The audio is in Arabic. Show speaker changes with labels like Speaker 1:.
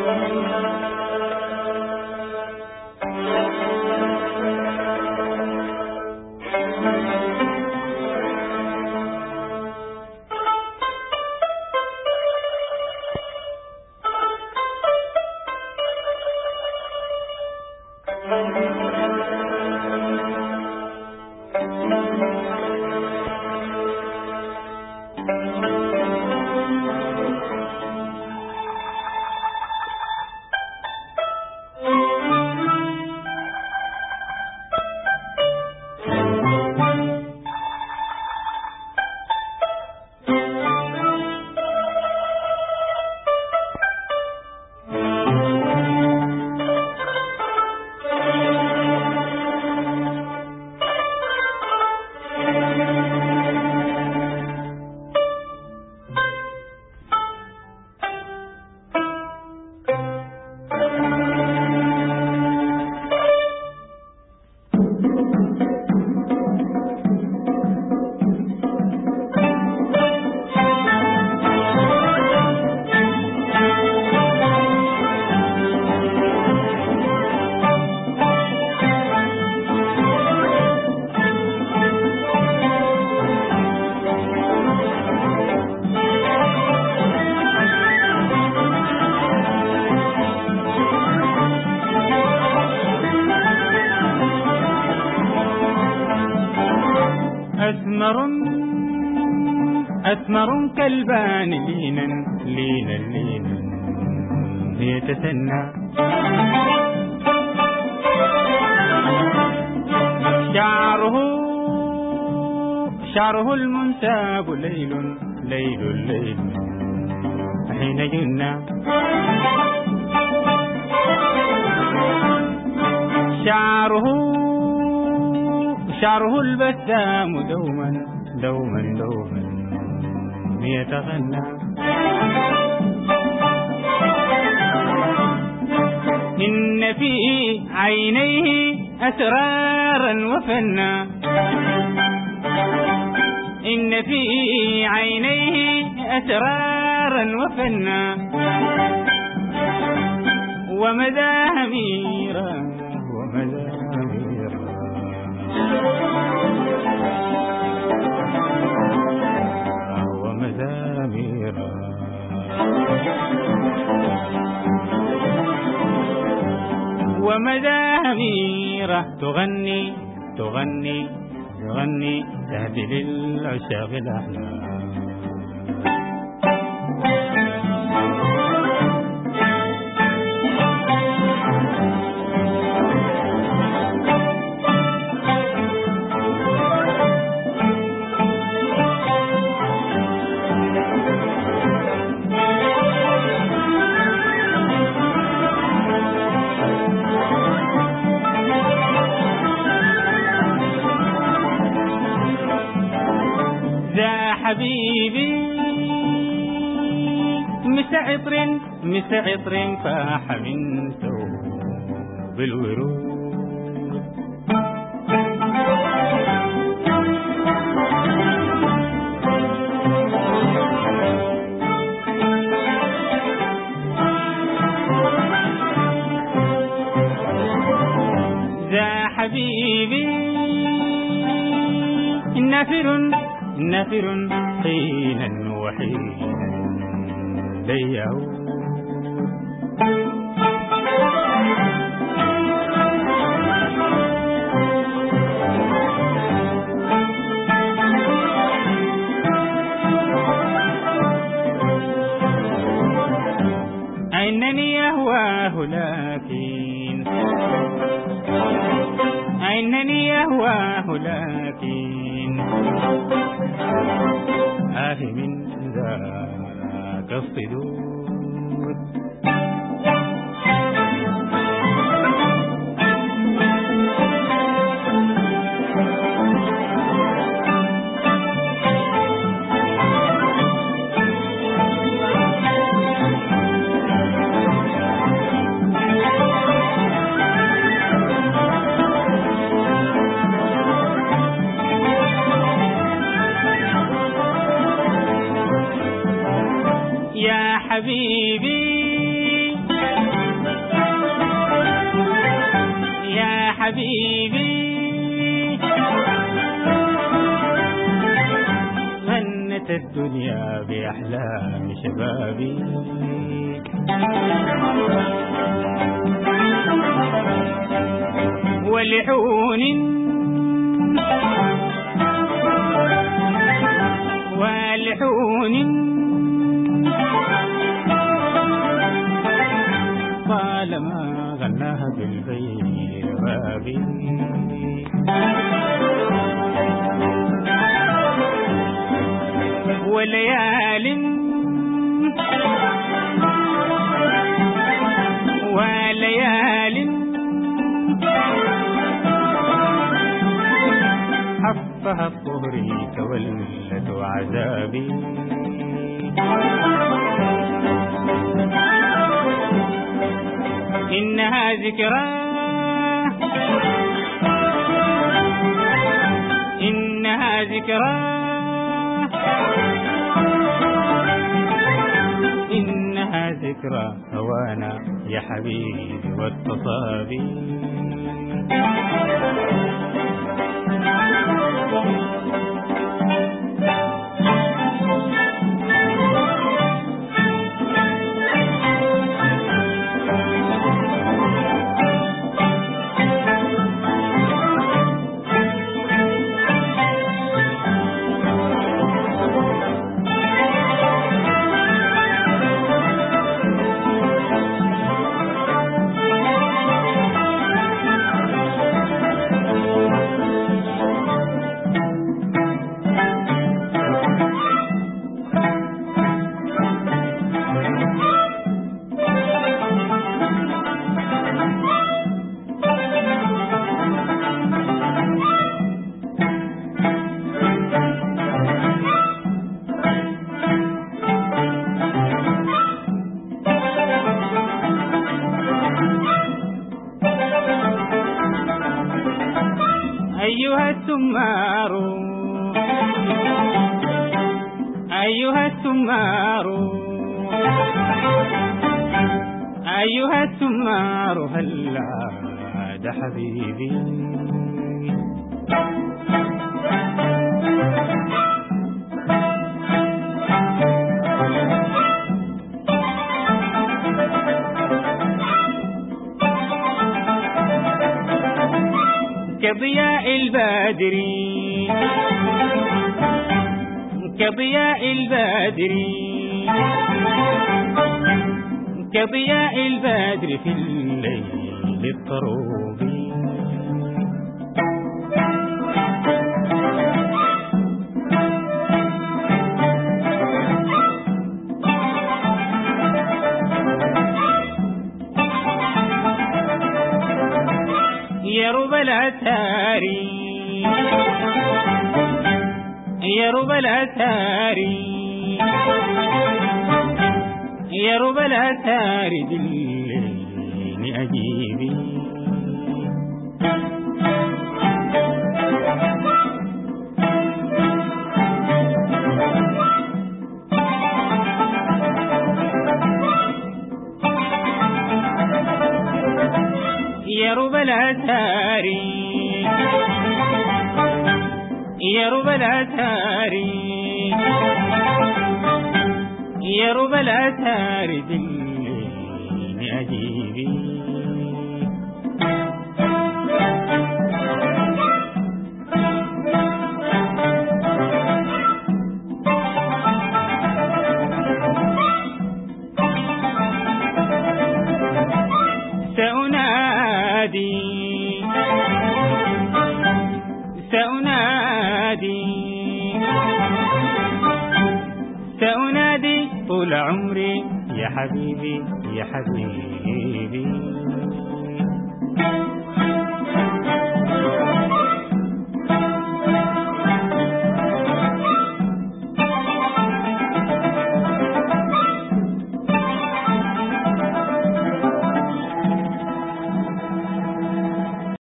Speaker 1: أسمر أسمر كالبان لينا لينا لينا يتسنى شعره شعره المنتاب ليل ليل ليل حين جنى شعره شعره البسام دوما دوما دوما. يتغنى إن في عينيه أسرارا وفنا إن في عينيه أسرارا وفنا ومزاميرا ومزاميرا ومزامير تغني تغني تغني تهدي للعشاق الأحلام. حبيبي. مسعطر مسعطر فاح من ثوب الورود. نافر حينا وحينا ليعود. لكن؟ أنني أهواه لكن؟ آه من ذاك الصدور حبيبي. يا حبيبي. غنت الدنيا بأحلام شبابي. ولحون ولحون بالبين ربابي وليال وليال حفها الطهر تولت عذابي إنها ذكرى. إنها ذكرى. إنها ذكرى. هوانا يا حبيبي والتصابي أيها السمار أيها السمار أيها السمار هلا عاد حبيبي. كضياء البادر كضياء البادر كضياء البدر في الليل الطروب يا رب الأثاري يا رب الأثاري يا رب الأثار دلني أجيبي. الأثار يا رب الأثار دلني أجيبي حبيبي يا حبيبي